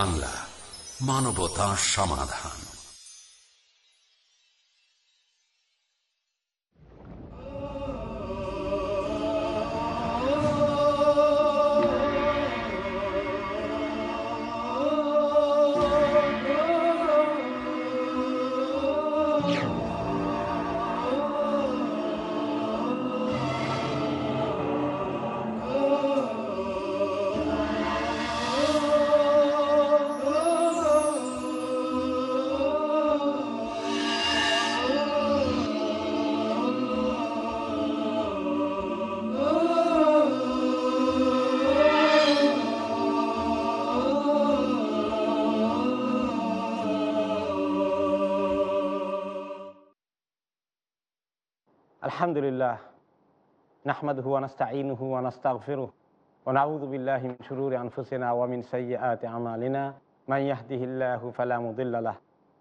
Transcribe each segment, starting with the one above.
বাংলা মানবতা সমাধান। الحمد لله نحمده ونستعينه ونستغفره ونعوذ بالله من شرور أنفسنا ومن سيئات أعمالنا. من يهده الله فلا مضل له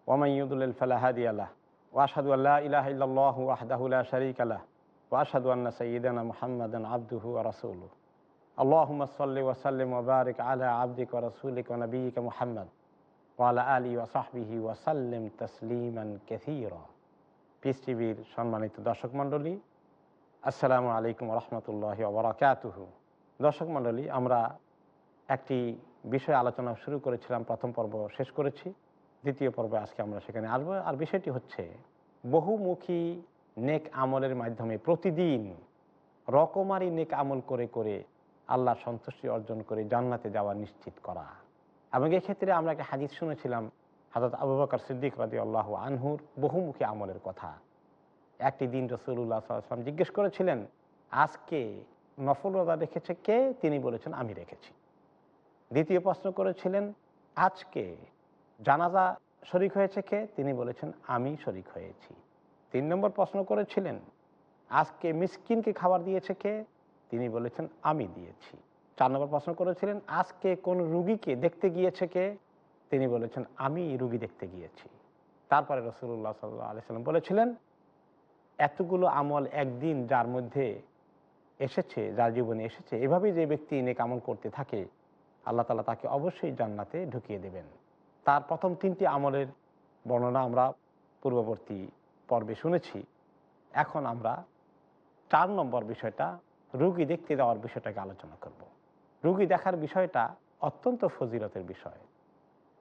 ومن يضلل فلا هادي له. وأشهد أن لا إله إلا الله وحده لا شريك له وأشهد أن سيدنا محمدا عبده ورسوله. اللهم صل وسلم وبارك على عبدك ورسولك ونبيك محمد وعلى آله وصحبه وسلم تسليما كثيرا. পিস টিভির সম্মানিত দর্শক মণ্ডলী, আসসালামু আলাইকুম রহমতুল্লাহ ওবরাকাতুহ দর্শক মণ্ডলী, আমরা একটি বিষয় আলোচনা শুরু করেছিলাম, প্রথম পর্ব শেষ করেছি, দ্বিতীয় পর্বে আজকে আমরা সেখানে আসব, আর বিষয়টি হচ্ছে বহুমুখী নেক আমলের মাধ্যমে প্রতিদিন রকমারি নেক আমল করে করে আল্লাহ সন্তুষ্টি অর্জন করে জান্নাতে যাওয়া নিশ্চিত করা। এবং এক্ষেত্রে আমরা একটা হাদিস শুনেছিলাম হাজরত আবু বকর সিদ্দিক রাজি আল্লাহ আনহুর বহুমুখী আমলের কথা। একটি দিন রসুল্লাহ সাল্লাম জিজ্ঞেস করেছিলেন, আজকে নফল রোজা রেখেছে কে? তিনি বলেছেন, আমি রেখেছি। দ্বিতীয় প্রশ্ন করেছিলেন, আজকে জানাজা শরিক হয়েছে কে? তিনি বলেছেন, আমি শরিক হয়েছি। তিন নম্বর প্রশ্ন করেছিলেন, আজকে মিসকিনকে খাবার দিয়েছে কে? তিনি বলেছেন, আমি দিয়েছি। চার নম্বর প্রশ্ন করেছিলেন, আজকে কোন রুগীকে দেখতে গিয়েছে কে? তিনি বলেছেন, আমি রুগী দেখতে গিয়েছি। তারপরে রসুল্লাহ সাল্লাহ আলি সাল্লাম বলেছিলেন, এতগুলো আমল একদিন যার মধ্যে এসেছে, যার জীবনে এসেছে, এভাবেই যে ব্যক্তি নেক আমল করতে থাকে, আল্লাহ তালা তাকে অবশ্যই জান্নাতে ঢুকিয়ে দেবেন। তার প্রথম তিনটি আমলের বর্ণনা আমরা পূর্ববর্তী পর্বে শুনেছি। এখন আমরা চার নম্বর বিষয়টা, রুগী দেখতে যাওয়ার বিষয়টাকে আলোচনা করব। রুগী দেখার বিষয়টা অত্যন্ত ফজিলতের বিষয়।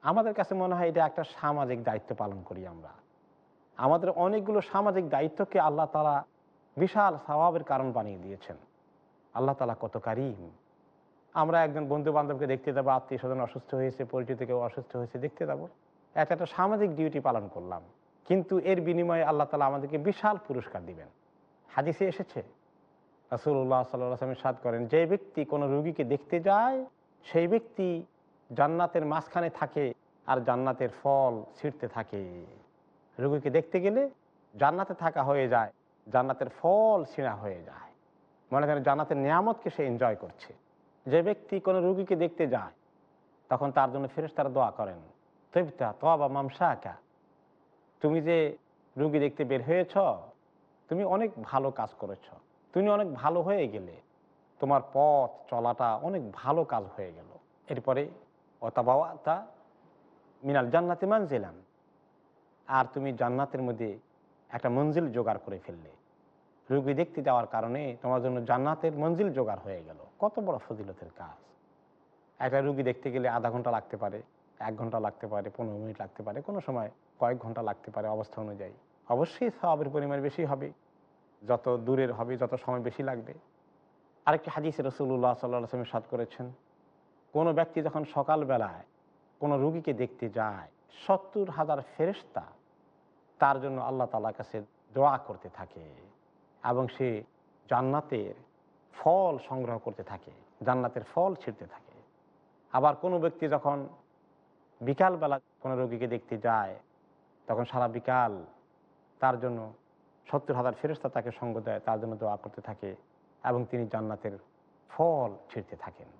আমাদের কাছে মনে হয় এটা একটা সামাজিক দায়িত্ব পালন করি আমরা। আমাদের অনেকগুলো সামাজিক দায়িত্বকে আল্লাহ তালা বিশাল স্বভাবের কারণ বানিয়ে দিয়েছেন। আল্লাহ তালা কত কারিম। আমরা একজন বন্ধু বান্ধবকে দেখতে যাব, আত্মীয় স্বজন অসুস্থ হয়েছে, পরিচিত কেউ অসুস্থ হয়েছে, দেখতে যাব। এটা একটা সামাজিক ডিউটি পালন করলাম। কিন্তু এর বিনিময়ে আল্লাহ তালা আমাদেরকে বিশাল পুরস্কার দিবেন। হাদিসে এসেছে রাসুল্লাহ সাল্লামের সাদ করেন, যে ব্যক্তি কোনো রুগীকে দেখতে যায়, সেই ব্যক্তি জান্নাতের মাঝখানে থাকে আর জান্নাতের ফল ছিঁড়তে থাকে। রুগীকে দেখতে গেলে জান্নাতে থাকা হয়ে যায়, জান্নাতের ফল ছিঁড়া হয়ে যায়। মনে করেন জান্নাতের নিয়ামতকে সে এনজয় করছে। যে ব্যক্তি কোনো রুগীকে দেখতে যায়, তখন তার জন্য ফেরেস তারা দোয়া করেন, তৈবতা তবা মামসা আঁকা তুমি যে রুগী দেখতে বের হয়েছ, তুমি অনেক ভালো কাজ করেছ। তুমি অনেক ভালো হয়ে গেলে, তোমার পথ চলাটা অনেক ভালো কাজ হয়ে গেল। এরপরে অতাবাওয়াতা মিনাল জান্নাতে মানজিলাম আর তুমি জান্নাতের মধ্যে একটা মঞ্জিল জোগাড় করে ফেললে। রুগী দেখতে যাওয়ার কারণে তোমার জন্য জান্নাতের মঞ্জিল জোগাড় হয়ে গেল। কত বড় ফজিলতের কাজ। একটা রুগী দেখতে গেলে আধা ঘণ্টা লাগতে পারে, এক ঘণ্টা লাগতে পারে, পনেরো মিনিট লাগতে পারে, কোনো সময় কয়েক ঘণ্টা লাগতে পারে অবস্থা অনুযায়ী। অবশ্যই সবের পরিমাণ বেশি হবে। যত দূরের হবে, যত সময় বেশি লাগবে। আরেকটি হাদিস রসুল্লাহ সাল্লাহ সাদ করেছেন কোনো ব্যক্তি যখন সকালবেলায় কোনো রুগীকে দেখতে যায়, সত্তর হাজার ফেরিস্তা তার জন্য আল্লাহ তালার কাছে দোয়া করতে থাকে এবং সে জান্নাতের ফল সংগ্রহ করতে থাকে, জান্নাতের ফল ছিঁড়তে থাকে। আবার কোনো ব্যক্তি যখন বিকালবেলা কোনো রোগীকে দেখতে যায়, তখন সারা বিকাল তার জন্য সত্তর হাজার ফেরিস্তা তাকে সঙ্গ দেয়, তার জন্য দোয়া করতে থাকে এবং তিনি জান্নাতের ফল ছিঁড়তে থাকেন।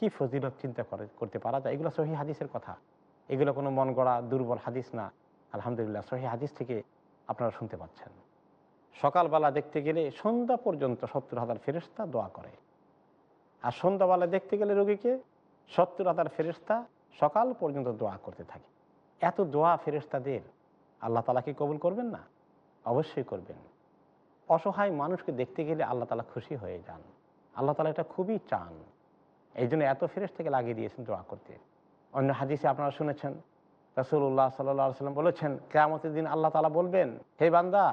কি ফজিলত চিন্তা করে, করতে পারা যায়? এগুলো সহি হাদিসের কথা। এগুলো কোনো মন গড়া, দুর্বল হাদিস না। আলহামদুলিল্লাহ, সহি হাদিস থেকে আপনারা শুনতে পাচ্ছেন। সকালবেলা দেখতে গেলে সন্ধ্যা পর্যন্ত সত্তর হাজার ফেরিস্তা দোয়া করে। আর সন্ধ্যাবেলা দেখতে গেলে রোগীকে সত্তর হাজার ফেরিস্তা সকাল পর্যন্ত দোয়া করতে থাকে। এত দোয়া ফেরেশতাদের, আল্লাহ তালা কি কবুল করবেন না? অবশ্যই করবেন। অসহায় মানুষকে দেখতে গেলে আল্লাহ তালা খুশি হয়ে যান। আল্লাহ তালা এটা খুবই চান। এই জন্য এত ফেরেস থেকে লাগিয়ে দিয়েছেন দোয়া করতে। অন্য হাদিসে আপনারা শুনেছেন রসুল্লাহ সাল্লাহ সাল্লাম বলেছেন, কেয়ামতের দিন আল্লাহ তালা বলবেন, হে বান্দা,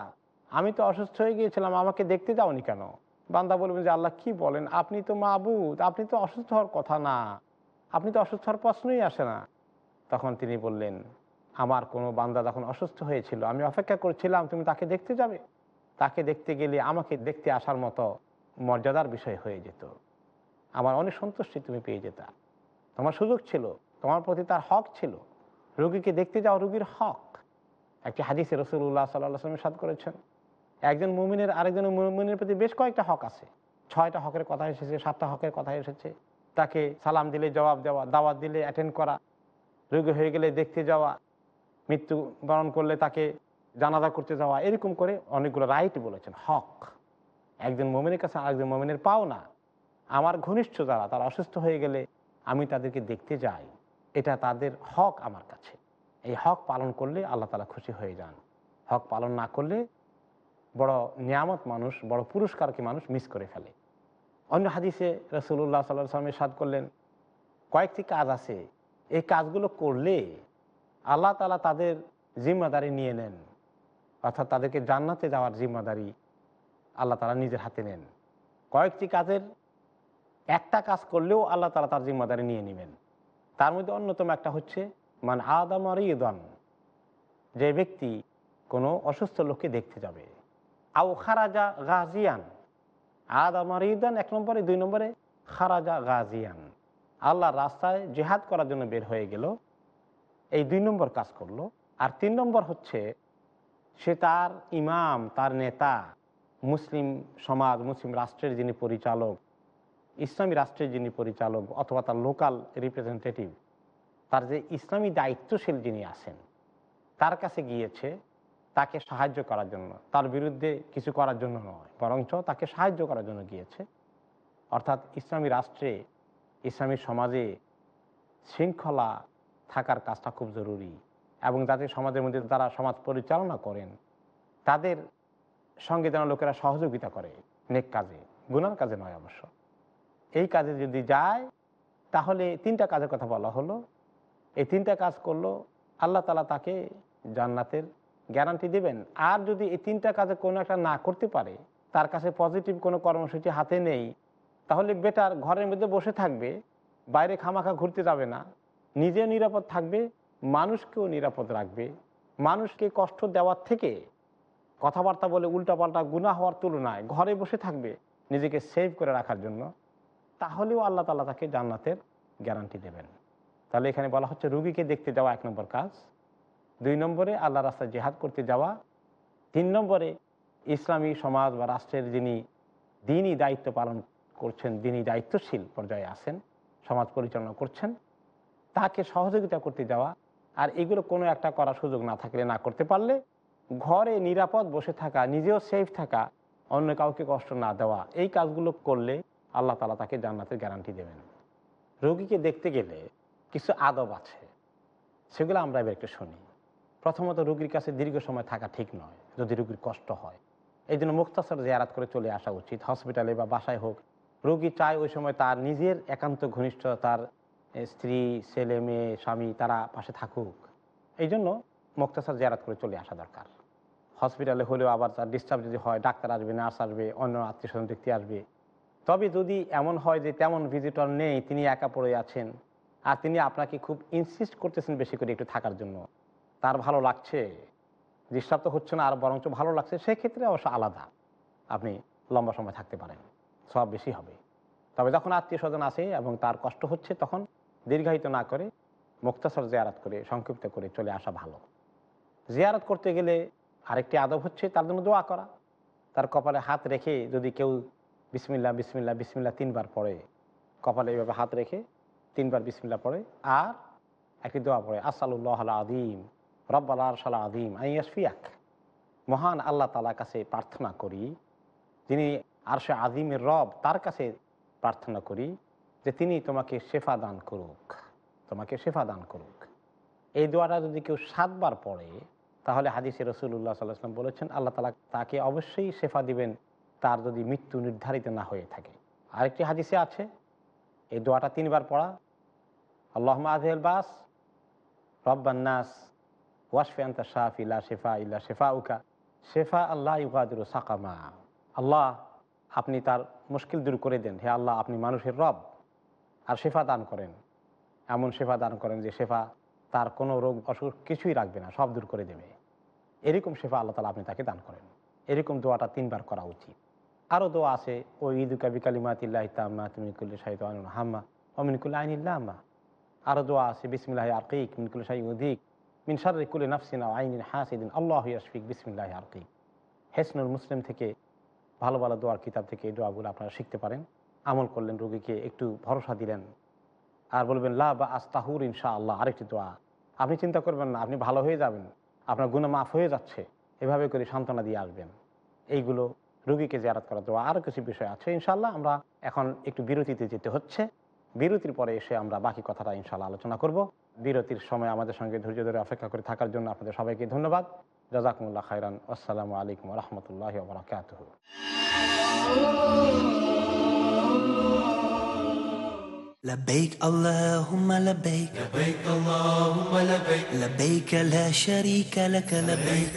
আমি তো অসুস্থ হয়ে গিয়েছিলাম, আমাকে দেখতে যাওনি কেন? বান্দা বলবেন যে, আল্লাহ কি বলেন? আপনি তো মাবুদ, আপনি তো অসুস্থ হওয়ার কথা না, আপনি তো অসুস্থ হওয়ার প্রশ্নই আসে না। তখন তিনি বললেন, আমার কোনো বান্দা যখন অসুস্থ হয়েছিল, আমি অপেক্ষা করছিলাম, তুমি তাকে দেখতে যাবে? তাকে দেখতে গেলে আমাকে দেখতে আসার মতো মর্যাদার বিষয় হয়ে যেত। আমার অনেক সন্তুষ্টি তুমি পেয়ে যেতা। তোমার সুযোগ ছিল, তোমার প্রতি তার হক ছিল। রুগীকে দেখতে যাও, রুগীর হক। একটি হাদিসে রসুল্লাহ সাল্লাহ সাদ করেছেন, একজন মুমিনের, আরেকজন মুমিনের প্রতি বেশ কয়েকটা হক আছে। ছয়টা হকের কথা এসেছে, সাতটা হকের কথা এসেছে। তাকে সালাম দিলে, জবাব দেওয়া, দাওয়াত দিলে অ্যাটেন্ড করা। রোগী হয়ে গেলে দেখতে যাওয়া, মৃত্যু বরণ করলে তাকে জানাজা করতে যাওয়া, এরকম করে অনেকগুলো রাইট বলেছেন, হক। একজন মোমিনের কাছে আরেকজন মোমিনের পাও না আমার ঘনিষ্ঠ যারা, তারা অসুস্থ হয়ে গেলে আমি তাদেরকে দেখতে যাই। এটা তাদের হক আমার কাছে। এই হক পালন করলে আল্লাহ তালা খুশি হয়ে যান। হক পালন না করলে বড় নিয়ামত মানুষ, বড় পুরস্কারকে মানুষ মিস করে ফেলে। অন্য হাদিসে রসুল্লাহ সাল্লাহ সাল্লামের সাদ করলেন, কয়েকটি কাজ আছে। এই কাজগুলো করলে আল্লাহ তালা তাদের জিম্মাদারি নিয়ে নেন। অর্থাৎ তাদেরকে জান্নাতে যাওয়ার জিম্মাদারি আল্লাহ তালা নিজের হাতে নেন। কয়েকটি কাজের একটা কাজ করলেও আল্লাহ তালা তার জিম্মাদারি নিয়ে নেবেন। তার মধ্যে অন্যতম একটা হচ্ছে, মান আদাম ইদন যে ব্যক্তি কোনো অসুস্থ লোককে দেখতে যাবে। আও খারাজা গাজিয়ান, আদাম ইদন এক নম্বরে, দুই নম্বরে, খারাজা গাজিয়ান। আল্লাহর রাস্তায় জেহাদ করার জন্য বের হয়ে গেল, এই দুই নম্বর কাজ করল। আর তিন নম্বর হচ্ছে, সে তার ইমাম, তার নেতা, মুসলিম সমাজ, মুসলিম রাষ্ট্রের যিনি পরিচালক ইসলামী রাষ্ট্রের যিনি পরিচালক অথবা তার লোকাল রিপ্রেজেন্টেটিভ তার যে ইসলামী দায়িত্বশীল যিনি আছেন, তার কাছে গিয়েছে, তাকে সাহায্য করার জন্য। তার বিরুদ্ধে কিছু করার জন্য নয়, বরঞ্চ তাকে সাহায্য করার জন্য গিয়েছে। অর্থাৎ ইসলামী রাষ্ট্রে, ইসলামী সমাজে শৃঙ্খলা থাকার কাজটা খুব জরুরি এবং যাতে সমাজের মধ্যে তারা সমাজ পরিচালনা করেন, তাদের সঙ্গে যেন লোকেরা সহযোগিতা করে, নেক কাজে, গুনার কাজে নয় অবশ্য। এই কাজে যদি যায়, তাহলে তিনটা কাজের কথা বলা হলো। এই তিনটা কাজ করল, আল্লাহ তালা তাকে জান্নাতের গ্যারান্টি দেবেন। আর যদি এই তিনটা কাজে কোনো একটা না করতে পারে, তার কাছে পজিটিভ কোনো কর্মসূচি হাতে নেই, তাহলে বেটার ঘরের মধ্যে বসে থাকবে, বাইরে খামাখা ঘুরতে যাবে না। নিজে নিরাপদ থাকবে, মানুষকেও নিরাপদ রাখবে। মানুষকে কষ্ট দেওয়ার থেকে কথাবার্তা বলে উল্টাপাল্টা গুণা হওয়ার তুলনায় ঘরে বসে থাকবে, নিজেকে সেভ করে রাখার জন্য। তাহলেও আল্লাহ তালা তাকে জান্নাতের গ্যারান্টি দেবেন। তাহলে এখানে বলা হচ্ছে রুগীকে দেখতে যাওয়া এক নম্বর কাজ। দুই নম্বরে আল্লাহ রাস্তায় জেহাদ করতে যাওয়া। তিন নম্বরে ইসলামী সমাজ বা রাষ্ট্রের যিনি দিনই দায়িত্ব পালন করছেন, দিনই দায়িত্বশীল পর্যায়ে আছেন, সমাজ পরিচালনা করছেন, তাকে সহযোগিতা করতে যাওয়া। আর এগুলো কোনো একটা করার সুযোগ না থাকলে, না করতে পারলে ঘরে নিরাপদ বসে থাকা, নিজেও সেফ থাকা, অন্য কাউকে কষ্ট না দেওয়া, এই কাজগুলো করলে আল্লাহ তালা তাকে জান্নাতের গ্যারান্টি দেবেন। রোগীকে দেখতে গেলে কিছু আদব আছে, সেগুলো আমরা এবার একটু শুনি। প্রথমত, রুগীর কাছে দীর্ঘ সময় থাকা ঠিক নয়, যদি রুগীর কষ্ট হয়। এই জন্য মুক্তাসর জিয়ারাত করে চলে আসা উচিত, হসপিটালে বা বাসায় হোক। রোগী চায় ওই সময় তার নিজের একান্ত ঘনিষ্ঠ তার স্ত্রী, ছেলে, মেয়ে, স্বামী, তারা পাশে থাকুক। এই জন্য মুক্তাসর জিয়ারাত করে চলে আসা দরকার। হসপিটালে হলেও আবার তার ডিস্টার্ব যদি হয়, ডাক্তার আসবে নার্স আসবে, অন্য আত্মীয় স্বজন দেখতে আসবে। তবে যদি এমন হয় যে তেমন ভিজিটর নেই, তিনি একা পড়ে আছেন, আর তিনি আপনাকে খুব ইনসিস্ট করতেছেন বেশি করে একটু থাকার জন্য, তার ভালো লাগছে? ডিস্টার্ব তো হচ্ছে না, আর বরঞ্চ ভালো লাগছে, সেক্ষেত্রে অবশ্য আলাদা। আপনি লম্বা সময় থাকতে পারেন, সব বেশি হবে। তবে যখন আত্মীয় স্বজন আসে এবং তার কষ্ট হচ্ছে, তখন দীর্ঘায়িত না করে মুক্তাসর জিয়ারাত করে, সংক্ষিপ্ত করে চলে আসা ভালো। জিয়ারত করতে গেলে আরেকটি আদব হচ্ছে তার জন্য দোয়া করা। তার কপালে হাত রেখে যদি কেউ বিসমিল্লা বিসমিল্লা বিসমিল্লা তিনবার পড়ে। কপালে এইভাবে হাত রেখে তিনবার বিসমিল্লা পড়ে। আর একটি দোয়া পড়ে আসাল্লাহ আদিম রব্বাল আরশাল আদিম আইয়াসফিয়াক মহান আল্লাহ তালার কাছে প্রার্থনা করি, যিনি আরশে আদিমের রব, তার কাছে প্রার্থনা করি, যে তিনি তোমাকে শেফা দান করুক, তোমাকে শেফা দান করুক। এই দোয়াটা যদি কেউ সাতবার পড়ে, তাহলে হাদিসে রসুল্লাহ সাল্লাহাম বলেছেন, আল্লাহ তালা তাকে অবশ্যই শেফা দিবেন। তার যদি মৃত্যু নির্ধারিত না হয়ে থাকে। আরেকটি হাদিসে আছে, এই দোয়াটা তিনবার পড়া। আল্লাহ আজহেল বাস রব্বান্নাস ওয়াশফে শাহ ইলা শেফা ইল্লা শেফা উকা শেফা আল্লাহ ইউকাদুর সাকামা। আল্লাহ আপনি তার মুশকিল দূর করে দেন। হে আল্লাহ, আপনি মানুষের রব। আর শেফা দান করেন। এমন শেফা দান করেন যে শেফা তার কোনো রোগ, অসুখ কিছুই রাখবে না, সব দূর করে দেবে। এরকম শেফা আল্লাহ তালা আপনি তাকে দান করেন। এরকম দোয়াটা তিনবার করা উচিত। আরও দোয়া আছে ও ঈদুকা বিকালিমাতিল্লাহ তাম্মা তুমিকুল্লি শাহিদ হাম্মা অমিনকুল্লা আইনিল্লা আম্মা আরও দোয়া আছে, বিসমিল্লাহ আরকিক মিনকুল শাহী উদিক মিন শাররি কুলি নাফসিনা আইনিন হাসিদিন আল্লাহ ইয়াশফিক বিসমিল্লাহ আরকিক। হেসনুল মুসলিম থেকে ভালো ভালো দোয়ার কিতাব থেকে এই দোয়াগুলো আপনারা শিখতে পারেন। আমল করলেন রোগীকে, একটু ভরসা দিলেন। আর বলবেন, লা বা আস্তাহুর ইনশা আল্লাহ আরেকটি দোয়া, আপনি চিন্তা করবেন না, আপনি ভালো হয়ে যাবেন। আপনার গুণা মাফ হয়ে যাচ্ছে। এভাবে করে সান্ত্বনা দিয়ে আসবেন। এইগুলো রুগীকে জিয়ারত করা দোয়া আরও কিছু বিষয় আছে ইনশাল্লাহ আমরা এখন একটু বিরতিতে যেতে হচ্ছে বিরতির পরে এসে আমরা বাকি কথাটা ইনশাল্লাহ আলোচনা করব বিরতির সময় আমাদের সঙ্গে ধৈর্য ধরে অপেক্ষা করে থাকার জন্য আপনাদের সবাইকে ধন্যবাদ জাজাকুমুল্লাহ খাইরান আসসালামু আলাইকুম রহমতুল্লাহ বরাকাত لبيك اللهم لبيك لبيك اللهم لبيك لبيك لا شريك لك لبيك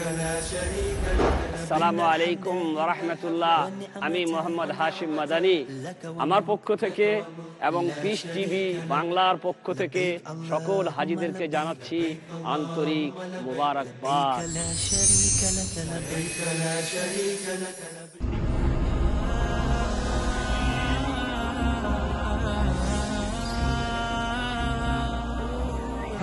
সালামু আলাইকুম রহমতুল্লাহ আমি মোহাম্মদ হাশিম মাদানি। আমার পক্ষ থেকে এবং পিস টিভি বাংলার পক্ষ থেকে সকল হাজিদেরকে জানাচ্ছি আন্তরিক মুবারকবাদ।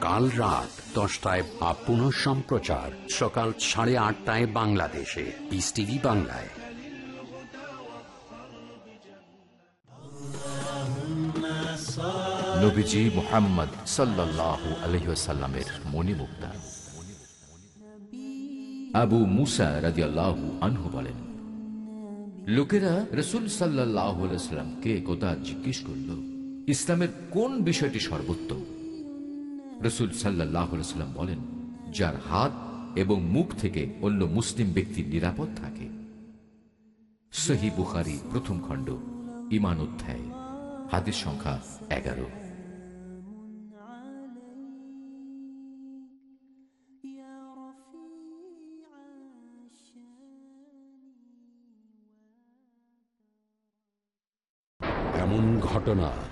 কাল রাত দশটায় বা পুনঃ সম্প্রচার। সকাল সাড়ে আটটায় বাংলাদেশে। পিস টিভি বাংলায়। মোহাম্মদ আনহু বলেন, লোকেরা রসুল সাল্লাহ সাল্লামকে একদা জিজ্ঞেস করল, ইসলামের কোন বিষয়টি সর্বোত্তম? রসুল সাল্লাহ সাল্লাম বলেন, যার হাত এবং মুখ থেকে অন্য মুসলিম ব্যক্তির নিরাপদ থাকে। সহি বুখারি প্রথম খণ্ড ইমান অধ্যায়, হাদিস সংখ্যা এগারো। এমন ঘটনা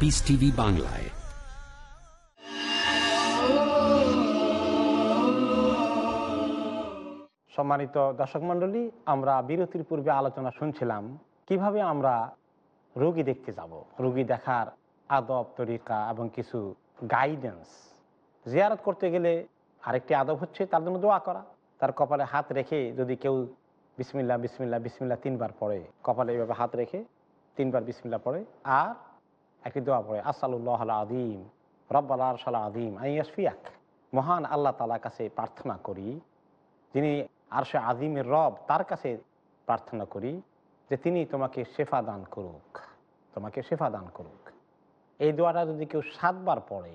পিস টিভি বাংলায় সম্মানিত দর্শক মণ্ডলী, আমরা বিরতির পূর্বে আলোচনা শুনছিলাম, কীভাবে আমরা রোগী দেখতে যাব? রোগী দেখার আদব, তরিকা এবং কিছু গাইডেন্স জিয়ারত করতে গেলে আরেকটি আদব হচ্ছে তার জন্য দোয়া করা। তার কপালে হাত রেখে যদি কেউ বিসমিল্লা বিসমিল্লা বিসমিল্লা তিনবার পড়ে, কপালে এইভাবে হাত রেখে তিনবার বিসমিল্লা পড়ে, আর একটি দোয়া পড়ে আসাল্লাহ আদিম রব্বাল আরশাল আদিম আইয়াসফিয়াক মহান আল্লাহ তালার কাছে প্রার্থনা করি, যিনি আরশে আদিমের রব, তার কাছে প্রার্থনা করি যে তিনি তোমাকে শেফা দান করুক, তোমাকে শেফা দান করুক। এই দোয়াটা যদি কেউ সাতবার পড়ে,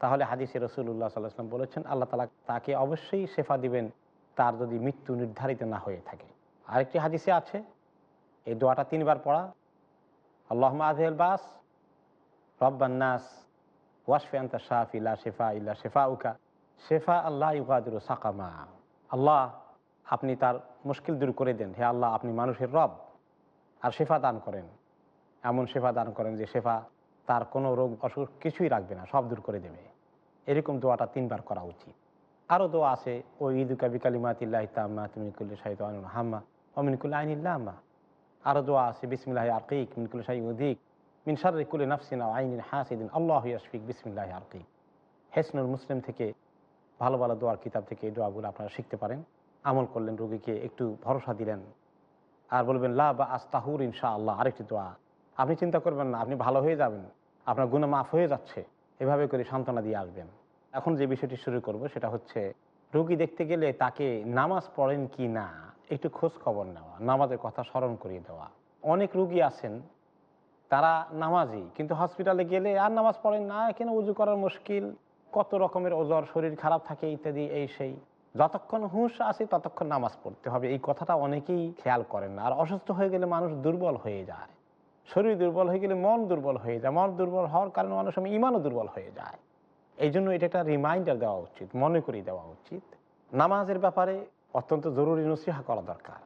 তাহলে হাদিসে রসুল্লাহ সাল্লাহাম বলেছেন, আল্লাহ তালা তাকে অবশ্যই শেফা দিবেন, তার যদি মৃত্যু নির্ধারিত না হয়ে থাকে। আরেকটি হাদিসে আছে, এই দোয়াটা তিনবার পড়া আল্লাহ আজহেল বাস রব্বান্নাস ওয়াশফে আন্তা শাহ ইলা শেফা ইল্লা শেফা উকা শেফা আল্লাহ ইউকাদুর সাকামা আল্লাহ আপনি তার মুশকিল দূর করে দেন। হে আল্লাহ, আপনি মানুষের রব। আর শেফা দান করেন। এমন শেফা দান করেন যে শেফা তার কোনো রোগ, অসুখ কিছুই রাখবে না, সব দূর করে দেবে। এরকম দোয়াটা তিনবার করা উচিত। আরও দোয়া আছে ও ঈদুকা বিকালিমাতিল্লাহ তাম্মা তুমি কুল্লি শাহিদ হাম্মা অমিনকুল্লা আইনিল্লা আম্মা আরও দোয়া আছে, বিসমিল্লাহ আরকিক মিনকুল শাহি উদিক। মিন নাফসিনা আইনিন হাসিদিন, আল্লাহ ইয়াশফিক, বিসমিল্লাহ আরকিক হেসনুল মুসলিম থেকে ভালো ভালো দোয়ার কিতাব থেকে এই দোয়াগুলো আপনারা শিখতে পারেন। আমল করলেন, রোগীকে একটু ভরসা দিলেন। আর বলবেন, লা বা আস্তাহুর ইনশা আল্লাহ আরেকটি দোয়া। আপনি চিন্তা করবেন না, আপনি ভালো হয়ে যাবেন। আপনার গুণ মাফ হয়ে যাচ্ছে। এভাবে করে সান্ত্বনা দিয়ে আসবেন। এখন যে বিষয়টি শুরু করব, সেটা হচ্ছে, রোগী দেখতে গেলে তাকে নামাজ পড়েন কি না একটু খোঁজ খবর নেওয়া, নামাজের কথা স্মরণ করিয়ে দেওয়া। অনেক রুগী আছেন তারা নামাজি, কিন্তু হসপিটালে গেলে আর নামাজ পড়েন না কেন উজু করার মুশকিল, কত রকমের ওজর, শরীর খারাপ থাকে, ইত্যাদি, এই সেই। যতক্ষণ হুঁশ আছে ততক্ষণ নামাজ পড়তে হবে। এই কথাটা অনেকেই খেয়াল করেন না। আর অসুস্থ হয়ে গেলে মানুষ দুর্বল হয়ে যায়। শরীর দুর্বল হয়ে গেলে মন দুর্বল হয়ে যায়। মন দুর্বল হওয়ার কারণে মানুষ আমি ইমানও দুর্বল হয়ে যায়। এই জন্য এটা একটা রিমাইন্ডার দেওয়া উচিত, মনে করিয়ে দেওয়া উচিত। নামাজের ব্যাপারে অত্যন্ত জরুরি নসিহা করা দরকার।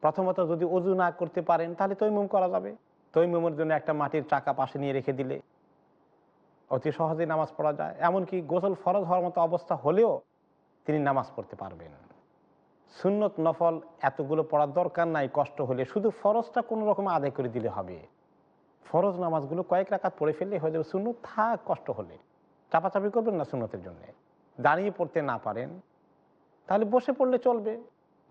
প্রথমত যদি অজু না করতে পারেন, তাহলে তৈমুম করা যাবে। তৈমুমের জন্য একটা মাটির চাকা পাশে নিয়ে রেখে দিলে। অতি সহজেই নামাজ পড়া যায়। এমনকি গোসল ফরজ হওয়ার মতো অবস্থা হলেও তিনি নামাজ পড়তে পারবেন। সুন্নত নফল এতগুলো পড়ার দরকার নাই, কষ্ট হলে শুধু ফরজটা কোনো রকম আদায় করে দিলে হবে। ফরজ নামাজগুলো কয়েক রাকাত পড়ে ফেললে হয়ে যাবে সুন্নত। থাক, কষ্ট হলে। চাপাচাপি করবেন না সুন্নতের জন্য। দাঁড়িয়ে পড়তে না পারেন, তাহলে বসে পড়লে চলবে।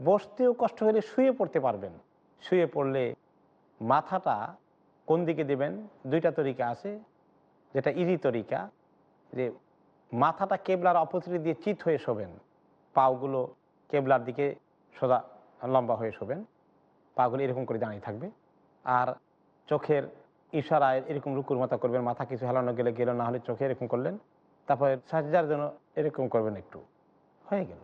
বসতেও কষ্ট হলে শুয়ে পড়তে পারবেন। শুয়ে পড়লে মাথাটা কোন দিকে দেবেন? দুইটা তরিকা আছে, যেটা ইজি তরিকা, যে মাথাটা কেবলার অপোজিট দিয়ে চিত হয়ে শোবেন, পাগুলো কেবলার দিকে সোজা লম্বা হয়ে শোবেন, পাগুলো এরকম করে দাঁড়িয়ে থাকবে। আর চোখের ইশারায় এরকম রুকুর মতো করবেন, মাথা কিছু হেলানো গেলে গেল, না হলে চোখে এরকম করলেন, তারপরে সাজার জন্য এরকম করবেন একটু। হয়ে গেল।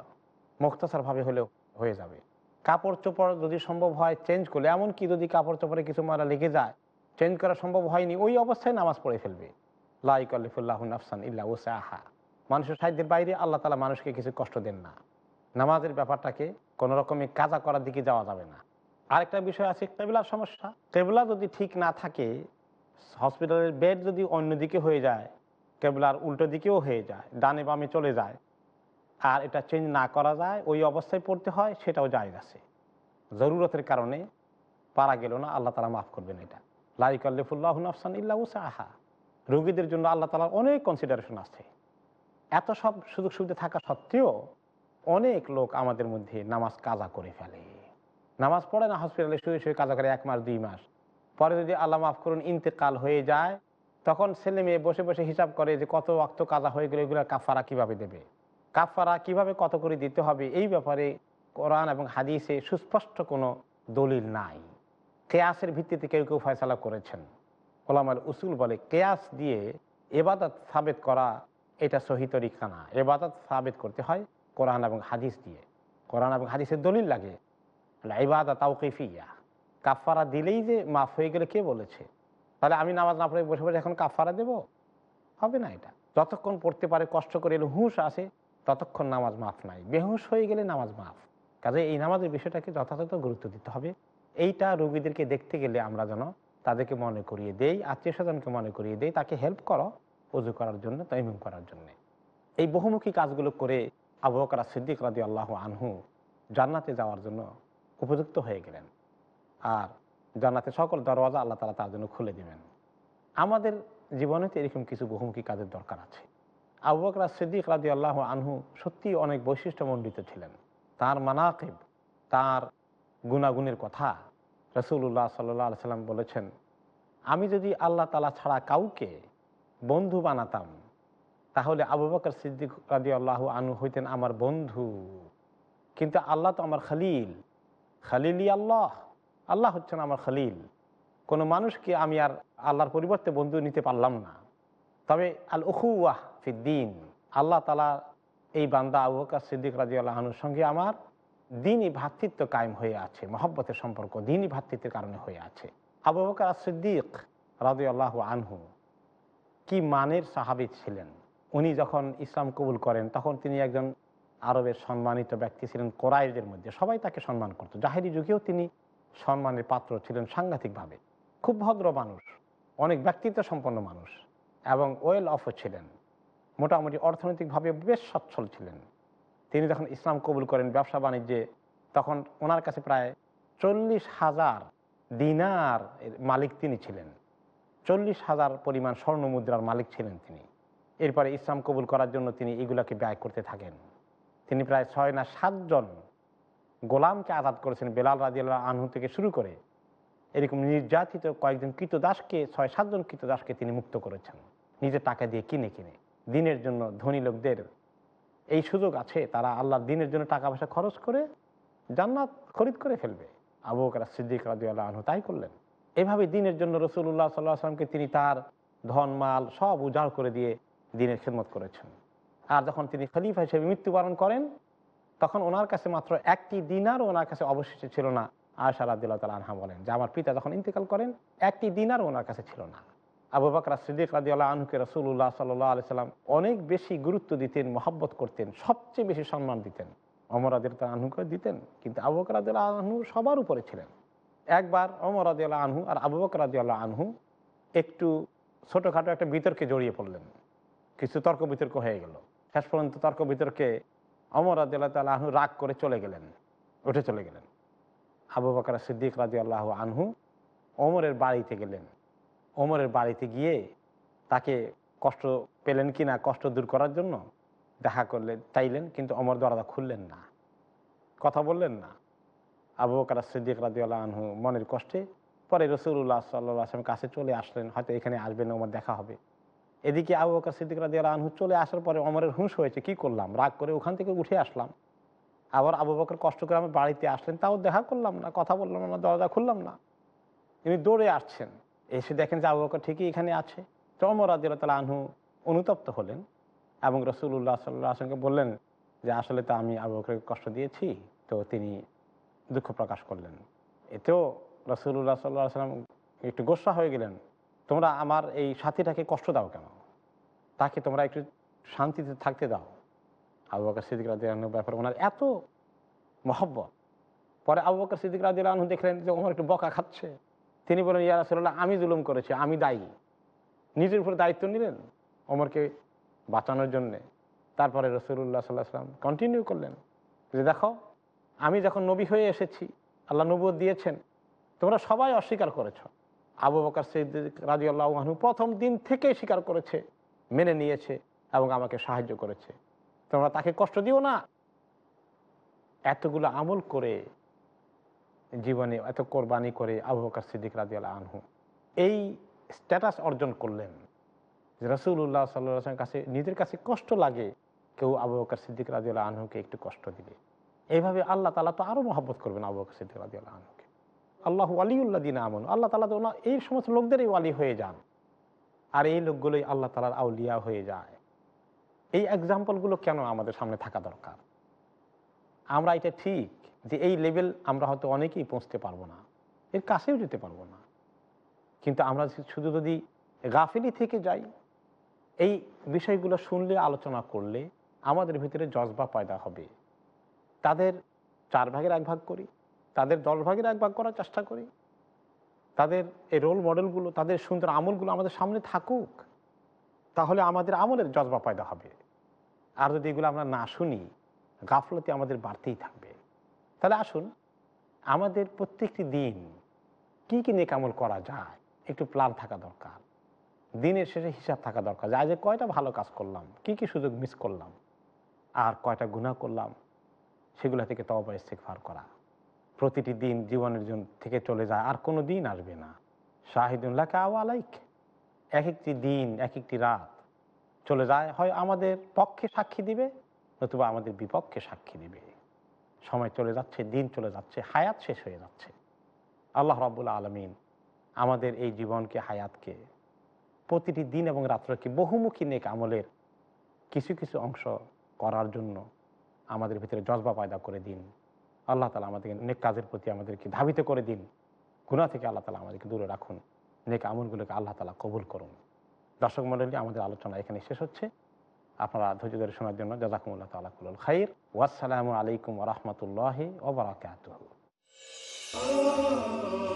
মুক্তাসারভাবে হলেও হয়ে যাবে। কাপড় চোপড় যদি সম্ভব হয়, চেঞ্জ করলে, এমনকি যদি কাপড় চোপড়ে কিছু ময়লা লেগে যায় চেঞ্জ করা সম্ভব হয়নি, ওই অবস্থায় নামাজ পড়ে ফেলবে। লাইক আলিফুল্লাহ আফসান ইল্লা ওসাহা মানুষের সাহিত্যের বাইরে আল্লাহ তালা মানুষকে কিছু কষ্ট দেন না। নামাজের ব্যাপারটাকে কোনো রকমে কাজা করার দিকে যাওয়া যাবে না। আরেকটা বিষয় আছে, কেবলার সমস্যা। কেবলা যদি ঠিক না থাকে, হসপিটালের বেড যদি অন্যদিকে হয়ে যায়, কেবলার উল্টো দিকেও হয়ে যায়, ডানে বামে চলে যায়, আর এটা চেঞ্জ না করা যায়, ওই অবস্থায় পড়তে হয়, সেটাও যায় আছে। জরুরতের কারণে পারা গেল না, আল্লাহ তালা মাফ করবেন এটা। লাইক আল্লিফুল্লাহ আফসান ইল্লা আহা রোগীদের জন্য আল্লাহ তালার অনেক কনসিডারেশন আছে। এত সব সুযোগ সুবিধা থাকা সত্ত্বেও অনেক লোক আমাদের মধ্যে নামাজ কাজা করে ফেলে। নামাজ পড়ে না হসপিটালে শুয়ে শুয়ে কাজা করে এক মাস, দুই মাস। পরে যদি আল্লাহ মাফ করুন, ইন্তেকাল হয়ে যায়, তখন ছেলে মেয়ে বসে বসে হিসাব করে যে কত অক্ত কাজা হয়ে গেলে এগুলো কাফারা কীভাবে দেবে? কাফারা কীভাবে কত করে দিতে হবে? এই ব্যাপারে কোরআন এবং হাদিসে সুস্পষ্ট কোনো দলিল নাই। কেয়াসের ভিত্তিতে কেউ কেউ ফয়সালা করেছেন। ওলামাল উসুল বলে, কেয়াস দিয়ে এবাদত সাবেত করা এটা সহি তরিকা না। এবাদত সাবেত করতে হয় কোরআন এবং হাদিস দিয়ে। কোরআন এবং হাদিসের দলিল লাগে। ইবাদত তাওকিফিয়া। কাফারা দিলেই যে মাফ হয়ে গেলে কে বলেছে? তাহলে আমি নামাজ না পড়ে বসে বসে এখন কাফারা দেব? হবে না এটা। যতক্ষণ পড়তে পারে, কষ্ট করে এলে হুঁশ আসে, ততক্ষণ নামাজ মাফ নাই। বেহুশ হয়ে গেলে নামাজ মাফ। কাজে এই নামাজের বিষয়টাকে যথাযথ গুরুত্ব দিতে হবে। এইটা রোগীদেরকে দেখতে গেলে আমরা যেন তাদেরকে মনে করিয়ে দেই, আত্মীয় স্বজনকে মনে করিয়ে দেই, তাকে হেল্প করো উজু করার জন্য তৈমিম করার জন্য। এই বহুমুখী কাজগুলো করে আবু বকর সিদ্দিক রাদি আল্লাহ আনহু জান্নাতে যাওয়ার জন্য উপযুক্ত হয়ে গেলেন। আর জান্নাতে সকল দরওয়াজা আল্লাহ তালা তার জন্য খুলে দিবেন। আমাদের জীবনে তো এরকম কিছু বহুমুখী কাজের দরকার আছে। আবু বকর সিদ্দিক রাজি আল্লাহ আনহু সত্যিই অনেক বৈশিষ্ট্যমণ্ডিত ছিলেন। তার মানাকিব, তার গুণাগুণের কথা রসুল্লাহ সাল্লাহ সাল্লাম বলেছেন, আমি যদি আল্লাহ তালা ছাড়া কাউকে বন্ধু বানাতাম, তাহলে আবু বকর সিদ্দিক রাজি আল্লাহ আনু হইতেন আমার বন্ধু। কিন্তু আল্লাহ তো আমার খালিল। খালিলি আল্লাহ। আল্লাহ হচ্ছেন আমার খালিল। কোনো মানুষকে আমি আর আল্লাহর পরিবর্তে বন্ধু নিতে পারলাম না। তবে আল উখুয়াহ ফিদ্দিন। আল্লাহ তালা এই বান্দা আবু বকর সিদ্দিক রাজি আল্লাহনুর সঙ্গে আমার দিনই ভ্রাতৃত্ব কায়েম হয়ে আছে, মহব্বতের সম্পর্ক দিনই ভ্রাতৃত্বের কারণে হয়ে আছে। আবু বকর সিদ্দিক রাজি আল্লাহ আনহু কি মানের সাহাবি ছিলেন? উনি যখন ইসলাম কবুল করেন, তখন তিনি একজন আরবের সম্মানিত ব্যক্তি ছিলেন কোরাইদের মধ্যে। সবাই তাকে সম্মান করত। জাহেরি যুগেও তিনি সম্মানের পাত্র ছিলেন সাংঘাতিকভাবে। খুব ভদ্র মানুষ, অনেক ব্যক্তিত্ব সম্পন্ন মানুষ এবং ওয়েল অফও ছিলেন। মোটামুটি অর্থনৈতিকভাবে বেশ সচ্ছল ছিলেন। তিনি যখন ইসলাম কবুল করেন ব্যবসা বাণিজ্যে, তখন ওনার কাছে প্রায় চল্লিশ হাজার দিনার মালিক তিনি ছিলেন। চল্লিশ হাজার পরিমাণ স্বর্ণ মুদ্রার মালিক ছিলেন তিনি। এরপরে ইসলাম কবুল করার জন্য তিনি এগুলাকে ব্যয় করতে থাকেন। তিনি প্রায় ছয় না সাতজন গোলামকে আজাদ করেছেন বেলাল রাজিয়াল্লাহ আনহু থেকে শুরু করে। এরকম নির্যাতিত কয়েকজন কৃতদাসকে, ছয় সাতজন কৃতদাসকে তিনি মুক্ত করেছেন। নিজের টাকা দিয়ে কিনে কিনে। দিনের জন্য ধনী লোকদের এই সুযোগ আছে, তারা আল্লাহর দিনের জন্য টাকা পয়সা খরচ করে জান্নাত খরিদ করে ফেলবে। আবু বকর সিদ্দিক রাজিউল্লাহ আনহু তাই করলেন। এভাবে দিনের জন্য রসুল্লাহ সাল্লাহ আসলামকে তিনি তার ধন, মাল সব উজাড় করে দিয়ে দিনের খেদমত করেছেন। আর যখন তিনি খলিফা হিসেবে মৃত্যুবরণ করেন, তখন ওনার কাছে মাত্র একটি দিনারও ওনার কাছে অবশিষ্ট ছিল না, আয়সা রাদিল্লাহ তাল আনহা বলেন, যে আমার পিতা যখন ইন্তেকাল করেন, একটি দিনারও ওনার কাছে ছিল না। আবু বাকর সিদ্দিক রাদিউল্লাহ আনহুকে রসুল্লাহ সাল্লাহ আলি সাল্লাম অনেক বেশি গুরুত্ব দিতেন, মহব্বত করতেন, সবচেয়ে বেশি সম্মান দিতেন। অমর আদিল আনহুকে দিতেন, কিন্তু আবু বকর আনহু সবার উপরে ছিলেন। একবার অমর আদিউল্লাহ আনহু আর আবু বকর আদিউল্লাহ আনহু একটু ছোটোখাটো একটা বিতর্কে জড়িয়ে পড়লেন। কিছু তর্ক বিতর্ক হয়ে গেল। শেষ পর্যন্ত তর্ক বিতর্কে অমর আদিল্লাহ তাল আনহু রাগ করে চলে গেলেন, উঠে চলে গেলেন। আবু বকর সিদ্দিক রাজি আল্লাহ আনহু অমরের বাড়িতে গেলেন। ওমরের বাড়িতে গিয়ে তাকে কষ্ট পেলেন কি না, কষ্ট দূর করার জন্য দেখা করলেন, চাইলেন, কিন্তু অমর দরজা খুললেন না। কথা বললেন না। আবু বকর সিদ্দিক রাজি আল্লাহ আনহু মনের কষ্টে পরে রসুল্লাহ সাল্লাহ আসলাম কাছে চলে আসলেন, হয়তো এখানে আসবেন, ওমর দেখা হবে। এদিকে আবু বকর সিদ্দিক রাজি আল্লাহ আনহু চলে আসার পরে অমরের হুঁশ হয়েছে, কি করলাম? রাগ করে ওখান থেকে উঠে আসলাম। আবার আবু বকর কষ্ট করে আমার বাড়িতে আসলেন, তাও দেখা করলাম না, কথা বললাম না, দরজা খুললাম না। তিনি দৌড়ে আসছেন। এসে দেখেন যে আবু বকর ঠিকই এখানে আছে। তো অমর আদিল্লা আনহু অনুতপ্ত হলেন এবং রসুল্লাহ সাল্লাহ আসলামকে বললেন যে, আসলে তো আমি আবু বকরকে কষ্ট দিয়েছি, তো তিনি দুঃখ প্রকাশ করলেন। এতেও রসুল্লাহ সাল্লাহ সাল্লাম একটু গোসা হয়ে গেলেন। তোমরা আমার এই সাথীটাকে কষ্ট দাও কেন? তাকে তোমরা একটু শান্তিতে থাকতে দাও। আবু বকর সিদ্দিক রাজিয়ানুর ব্যাপারে ওনার এত মহব্বত। পরে আবু বকর সিদ্দিক রাজিয়ানহু দেখলেন যে, ওমর একটু বকা খাচ্ছে। তিনি বলেন, ইয়া রাসুল্লাহ আমি জুলুম করেছি, আমি দায়ী। নিজের উপরে দায়িত্ব নিলেন ওমরকে বাঁচানোর জন্যে। তারপরে রসুল্লাহ সাল্লাহ সাল্লাম কন্টিনিউ করলেন। যে দেখো, আমি যখন নবী হয়ে এসেছি, আল্লাহ নবুয় দিয়েছেন, তোমরা সবাই অস্বীকার করেছ। আবু বকার সিদ্দিক রাজি আল্লাহ প্রথম দিন থেকেই স্বীকার করেছে, মেনে নিয়েছে এবং আমাকে সাহায্য করেছে। তোমরা তাকে কষ্ট দিও না। এতগুলো আমল করে জীবনে এত কোরবানি করে আবু বকর সিদ্দিক রাজিয়াল আনহু। এই স্ট্যাটাস অর্জন করলেন যে রসুল্লাহ সাল্লামের কাছে নিজের কাছে কষ্ট লাগে, কেউ আবু বকর সিদ্দিক রাজিয়াল আনহুকে একটু কষ্ট দিলে এইভাবে আল্লাহ তালা তো আরও মহব্বত করবেন আবু বকর সিদ্দিক রাজিয়াল আনহুকে। আল্লাহ আলিউল্লাহ দিন আমন। আল্লাহ তালা তো এই সমস্ত লোকদেরই ওয়ালি হয়ে যান। আর এই লোকগুলোই আল্লাহ তালার আউলিয়া হয়ে যায়। এই এক্সাম্পলগুলো কেন আমাদের সামনে থাকা দরকার? আমরা এটা ঠিক যে এই লেভেল আমরা হয়তো অনেকেই পৌঁছতে পারব না। এর কাছেও যেতে পারব না। কিন্তু আমরা শুধু যদি গাফিলি থেকে যাই, এই বিষয়গুলো শুনলে, আলোচনা করলে আমাদের ভিতরে জজবা পয়দা হবে। তাদের চার ভাগের এক ভাগ করি, তাদের দশ ভাগের এক ভাগ করার চেষ্টা করি। তাদের এই রোল মডেলগুলো তাদের সুন্দর আমলগুলো আমাদের সামনে থাকুক, তাহলে আমাদের আমলের জজবা পয়দা হবে। আর যদি এগুলো আমরা না শুনি গাফলতি আমাদের বাড়তেই থাকবে। তাহলে আসুন, আমাদের প্রত্যেকটি দিন কি কি নেকামল করা যায়? একটু প্ল্যান থাকা দরকার। দিনের শেষে হিসাব থাকা দরকার যে, আজ কয়টা ভালো কাজ করলাম, কি কি সুযোগ মিস করলাম, আর কয়টা গুণা করলাম, সেগুলো থেকে তবা ইস্তেকফার করা। প্রতিটি দিন জীবনের জন্য থেকে চলে যায়, আর কোনো দিন আসবে না। শাহিদুল্লাহকে আওয়ালাইক এক একটি দিন এক একটি রাত চলে যায়। হয় আমাদের পক্ষে সাক্ষী দিবে নতুবা আমাদের বিপক্ষে সাক্ষী দিবে সময় চলে যাচ্ছে, দিন চলে যাচ্ছে, হায়াত শেষ হয়ে যাচ্ছে। আল্লাহ রাবুল্লা আলমিন আমাদের এই জীবনকে, হায়াতকে, প্রতিটি দিন এবং রাত্রকে বহুমুখী নেক আমলের কিছু কিছু অংশ করার জন্য আমাদের ভিতরে জজবা পয়দা করে দিন। আল্লাহ তালা আমাদেরকে নেক কাজের প্রতি আমাদেরকে ধাবিত করে দিন। গুণা থেকে আল্লাহ তালা আমাদেরকে দূরে রাখুন। নেক আমলগুলোকে আল্লাহ তালা কবুল করুন। দর্শক মন্ডলী আমাদের আলোচনা এখানে শেষ হচ্ছে। আপনারা ধৈর্য ধরে শোনার জন্য জাজাকুমুল্লাহ তালাকুল খাইর ওয়াসালামু আলাইকুম রহমতুল্লাহি ওবরাকাত Oh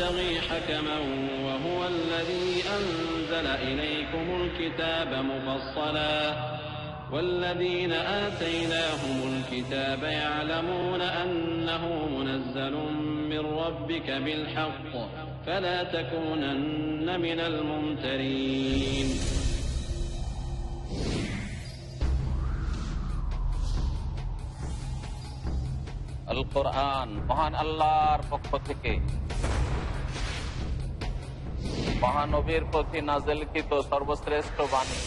الله أبتغي حكما وهو الذي أنزل إليكم الكتاب مفصلا والذين آتيناهم الكتاب يعلمون أنه منزل من ربك بالحق فلا تكونن من الممترين আল কোরআন মহান আল্লাহর পক্ষ থেকে মহানবীর প্রতি নাজেলকৃত সর্বশ্রেষ্ঠ বাণী।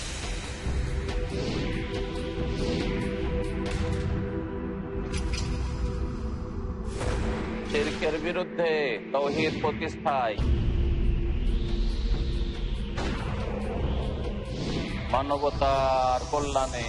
শিরকের বিরুদ্ধে তৌহিদ প্রতিষ্ঠায়। মানবতার কল্যাণে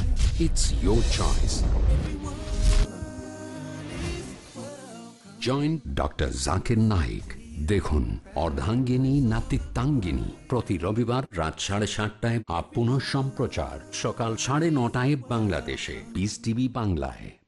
It's your choice. Join doctor Zakir Naik দেখুন, অর্ধাঙ্গিনী, নাতিত্বাঙ্গিনী। প্রতি রবিবার রাত সাড়ে সাতটায় আপ সম্প্রচার। সকাল সাড়ে নটায় বাংলাদেশে। বিস টিভি বাংলায়।